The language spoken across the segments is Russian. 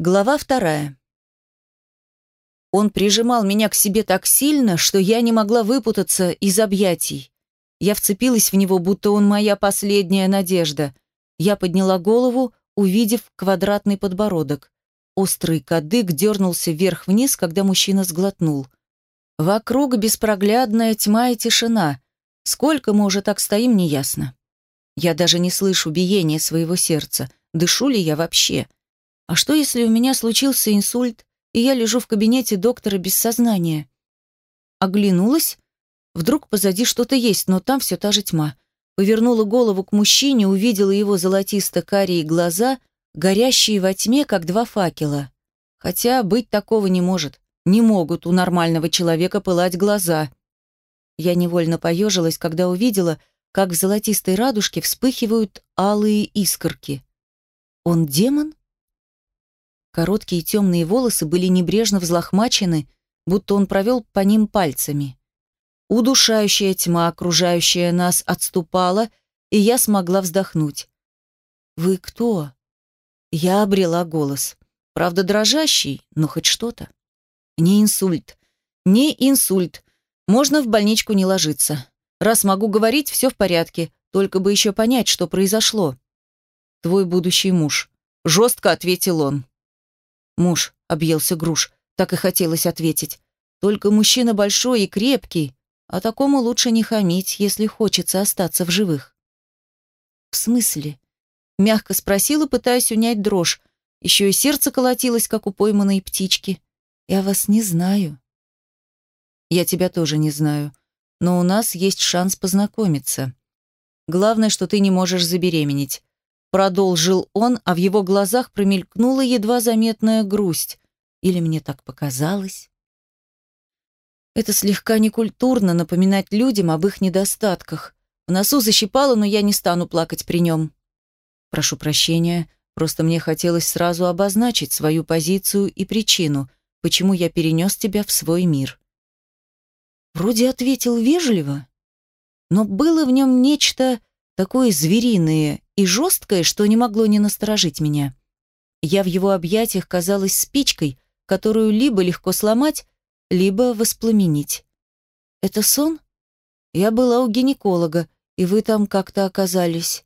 Глава вторая. Он прижимал меня к себе так сильно, что я не могла выпутаться из объятий. Я вцепилась в него, будто он моя последняя надежда. Я подняла голову, увидев квадратный подбородок. Острый кадык дернулся вверх-вниз, когда мужчина сглотнул. Вокруг беспроглядная тьма и тишина. Сколько мы уже так стоим, неясно. Я даже не слышу биения своего сердца. Дышу ли я вообще? А что, если у меня случился инсульт, и я лежу в кабинете доктора без сознания? Оглянулась. Вдруг позади что-то есть, но там все та же тьма. Повернула голову к мужчине, увидела его золотисто-карие глаза, горящие во тьме, как два факела. Хотя быть такого не может. Не могут у нормального человека пылать глаза. Я невольно поежилась, когда увидела, как в золотистой радужке вспыхивают алые искорки. Он демон? Короткие темные волосы были небрежно взлохмачены, будто он провел по ним пальцами. Удушающая тьма, окружающая нас, отступала, и я смогла вздохнуть. «Вы кто?» Я обрела голос. Правда, дрожащий, но хоть что-то. Не инсульт. Не инсульт. Можно в больничку не ложиться. Раз могу говорить, все в порядке, только бы еще понять, что произошло. Твой будущий муж. Жестко ответил он. Муж, объелся груш, так и хотелось ответить. Только мужчина большой и крепкий, а такому лучше не хамить, если хочется остаться в живых. В смысле? Мягко спросила, пытаясь унять дрожь. Еще и сердце колотилось, как у пойманной птички. Я вас не знаю. Я тебя тоже не знаю. Но у нас есть шанс познакомиться. Главное, что ты не можешь забеременеть. Продолжил он, а в его глазах промелькнула едва заметная грусть. Или мне так показалось? Это слегка некультурно напоминать людям об их недостатках. В носу защипало, но я не стану плакать при нем. Прошу прощения, просто мне хотелось сразу обозначить свою позицию и причину, почему я перенес тебя в свой мир. Вроде ответил вежливо, но было в нем нечто такое звериное и жесткое, что не могло не насторожить меня. Я в его объятиях казалась спичкой, которую либо легко сломать, либо воспламенить. Это сон? Я была у гинеколога, и вы там как-то оказались.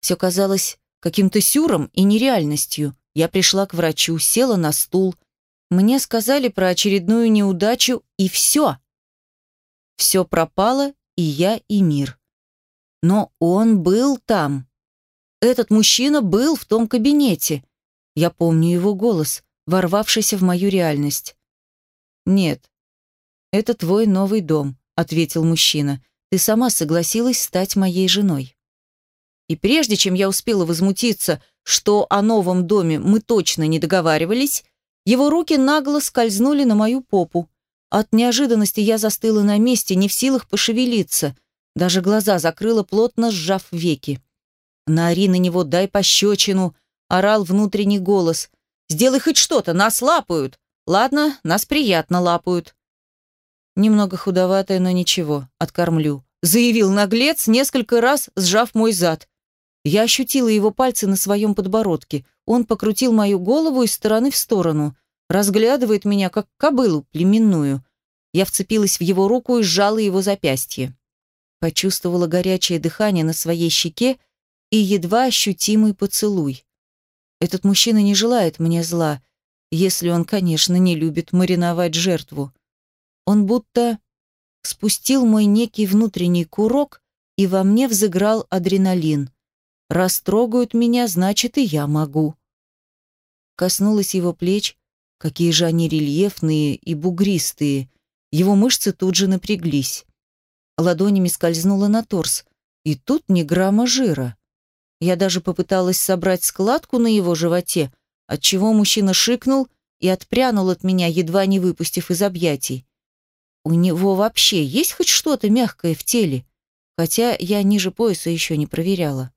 Все казалось каким-то сюром и нереальностью. Я пришла к врачу, села на стул. Мне сказали про очередную неудачу, и все. Все пропало, и я, и мир. Но он был там. Этот мужчина был в том кабинете. Я помню его голос, ворвавшийся в мою реальность. «Нет, это твой новый дом», — ответил мужчина. «Ты сама согласилась стать моей женой». И прежде чем я успела возмутиться, что о новом доме мы точно не договаривались, его руки нагло скользнули на мою попу. От неожиданности я застыла на месте, не в силах пошевелиться — даже глаза закрыла, плотно сжав веки. «Наори на него, дай пощечину!» — орал внутренний голос. «Сделай хоть что-то, нас лапают!» «Ладно, нас приятно лапают». «Немного худоватая, но ничего, откормлю», — заявил наглец, несколько раз сжав мой зад. Я ощутила его пальцы на своем подбородке. Он покрутил мою голову из стороны в сторону, разглядывает меня, как кобылу племенную. Я вцепилась в его руку и сжала его запястье. Почувствовала горячее дыхание на своей щеке и едва ощутимый поцелуй. Этот мужчина не желает мне зла, если он, конечно, не любит мариновать жертву. Он будто спустил мой некий внутренний курок, и во мне взыграл адреналин. Раз трогают меня, значит, и я могу. Коснулась его плеч, какие же они рельефные и бугристые. Его мышцы тут же напряглись ладонями скользнула на торс. И тут ни грамма жира. Я даже попыталась собрать складку на его животе, отчего мужчина шикнул и отпрянул от меня, едва не выпустив из объятий. У него вообще есть хоть что-то мягкое в теле? Хотя я ниже пояса еще не проверяла.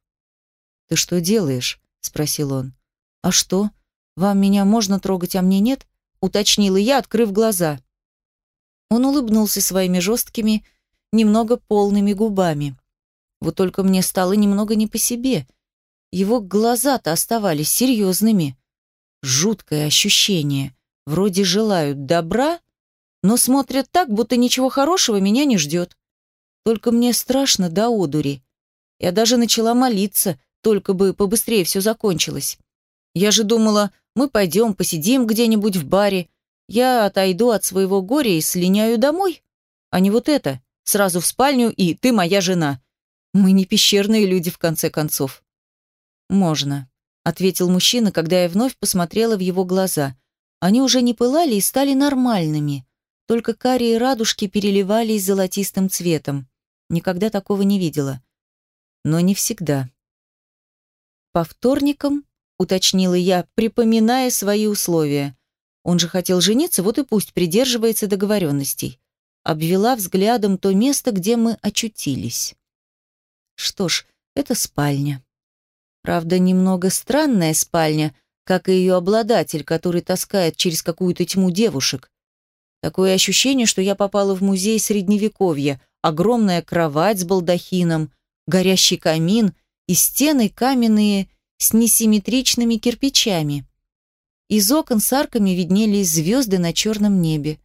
«Ты что делаешь?» — спросил он. «А что? Вам меня можно трогать, а мне нет?» — уточнила я, открыв глаза. Он улыбнулся своими жесткими, немного полными губами. Вот только мне стало немного не по себе. Его глаза-то оставались серьезными. Жуткое ощущение. Вроде желают добра, но смотрят так, будто ничего хорошего меня не ждет. Только мне страшно до одури. Я даже начала молиться, только бы побыстрее все закончилось. Я же думала, мы пойдем посидим где-нибудь в баре, я отойду от своего горя и слиняю домой. А не вот это, сразу в спальню и ты моя жена. Мы не пещерные люди, в конце концов. Можно, ответил мужчина, когда я вновь посмотрела в его глаза. Они уже не пылали и стали нормальными. Только карие радужки переливались золотистым цветом. Никогда такого не видела. Но не всегда. По вторникам, уточнила я, припоминая свои условия. Он же хотел жениться, вот и пусть придерживается договоренностей. Обвела взглядом то место, где мы очутились. Что ж, это спальня. Правда, немного странная спальня, как и ее обладатель, который таскает через какую-то тьму девушек. Такое ощущение, что я попала в музей Средневековья. Огромная кровать с балдахином, горящий камин и стены каменные с несимметричными кирпичами. Из окон с арками виднелись звезды на черном небе.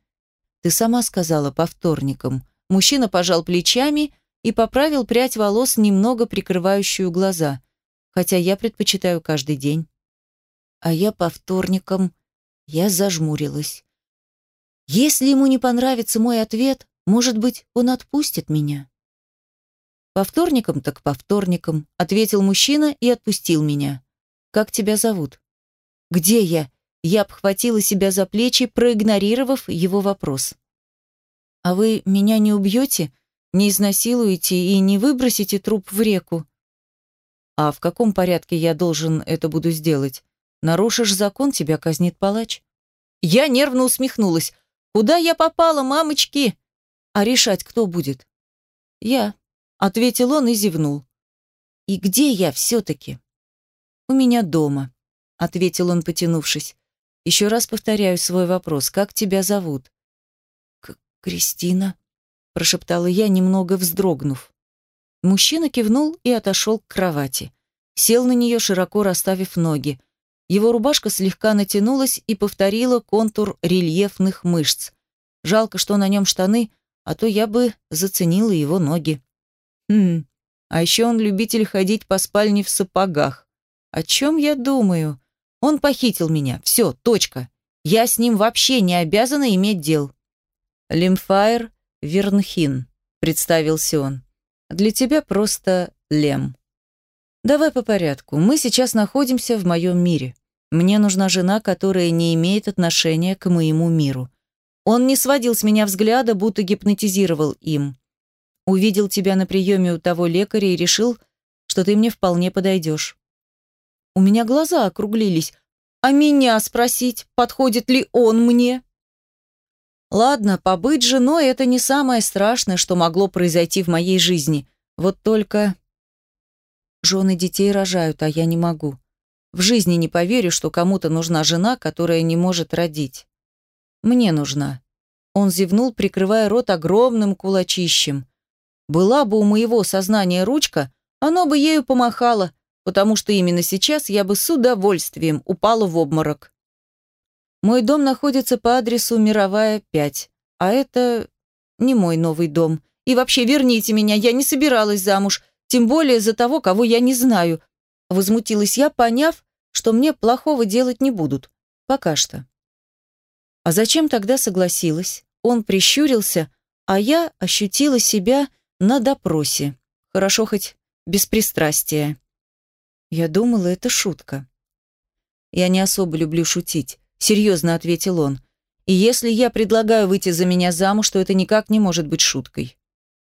Ты сама сказала по вторникам. Мужчина пожал плечами и поправил прядь волос, немного прикрывающую глаза, хотя я предпочитаю каждый день. А я по вторникам... Я зажмурилась. Если ему не понравится мой ответ, может быть, он отпустит меня. По вторникам так по вторникам, ответил мужчина и отпустил меня. Как тебя зовут? «Где я?» Я обхватила себя за плечи, проигнорировав его вопрос. «А вы меня не убьете, не изнасилуете и не выбросите труп в реку?» «А в каком порядке я должен это буду сделать? Нарушишь закон, тебя казнит палач». Я нервно усмехнулась. «Куда я попала, мамочки?» «А решать кто будет?» «Я», — ответил он и зевнул. «И где я все-таки?» «У меня дома», ответил он, потянувшись. Еще раз повторяю свой вопрос. Как тебя зовут? К Кристина, прошептала я, немного вздрогнув. Мужчина кивнул и отошел к кровати. Сел на нее, широко расставив ноги. Его рубашка слегка натянулась и повторила контур рельефных мышц. Жалко, что на нем штаны, а то я бы заценила его ноги. Хм, а еще он любитель ходить по спальне в сапогах. О чем я думаю? Он похитил меня. Все, точка. Я с ним вообще не обязана иметь дел. Лемфайр Вернхин, представился он. Для тебя просто Лем. Давай по порядку. Мы сейчас находимся в моем мире. Мне нужна жена, которая не имеет отношения к моему миру. Он не сводил с меня взгляда, будто гипнотизировал им. Увидел тебя на приеме у того лекаря и решил, что ты мне вполне подойдешь. У меня глаза округлились. А меня спросить, подходит ли он мне? Ладно, побыть женой – это не самое страшное, что могло произойти в моей жизни. Вот только... Жены детей рожают, а я не могу. В жизни не поверю, что кому-то нужна жена, которая не может родить. Мне нужна. Он зевнул, прикрывая рот огромным кулачищем. Была бы у моего сознания ручка, оно бы ею помахало, потому что именно сейчас я бы с удовольствием упала в обморок. Мой дом находится по адресу Мировая, 5, а это не мой новый дом. И вообще верните меня, я не собиралась замуж, тем более за того, кого я не знаю. Возмутилась я, поняв, что мне плохого делать не будут. Пока что. А зачем тогда согласилась? Он прищурился, а я ощутила себя на допросе. Хорошо хоть без пристрастия. Я думала, это шутка. Я не особо люблю шутить, серьезно ответил он. И если я предлагаю выйти за меня замуж, то это никак не может быть шуткой.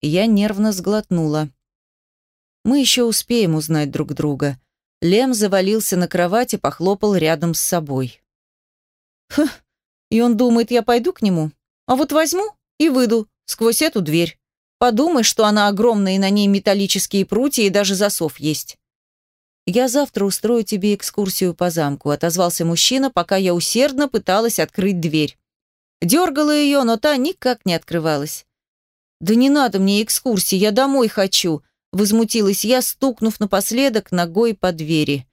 я нервно сглотнула. Мы еще успеем узнать друг друга. Лем завалился на кровати, похлопал рядом с собой. Хм, и он думает, я пойду к нему? А вот возьму и выйду сквозь эту дверь. Подумай, что она огромная, и на ней металлические прутья, и даже засов есть. «Я завтра устрою тебе экскурсию по замку», – отозвался мужчина, пока я усердно пыталась открыть дверь. Дергала ее, но та никак не открывалась. «Да не надо мне экскурсии, я домой хочу», – возмутилась я, стукнув напоследок ногой по двери.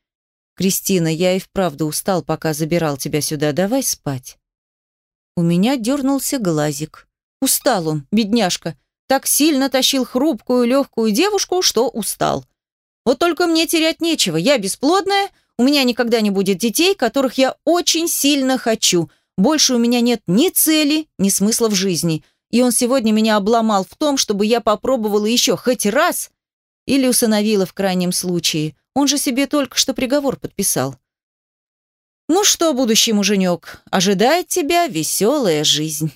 Кристина, я и вправду устал, пока забирал тебя сюда. Давай спать. У меня дернулся глазик. Устал он, бедняжка. Так сильно тащил хрупкую, легкую девушку, что устал. Вот только мне терять нечего. Я бесплодная, у меня никогда не будет детей, которых я очень сильно хочу. Больше у меня нет ни цели, ни смысла в жизни. И он сегодня меня обломал в том, чтобы я попробовала еще хоть раз или усыновила в крайнем случае. Он же себе только что приговор подписал. Ну что, будущий муженек, ожидает тебя веселая жизнь.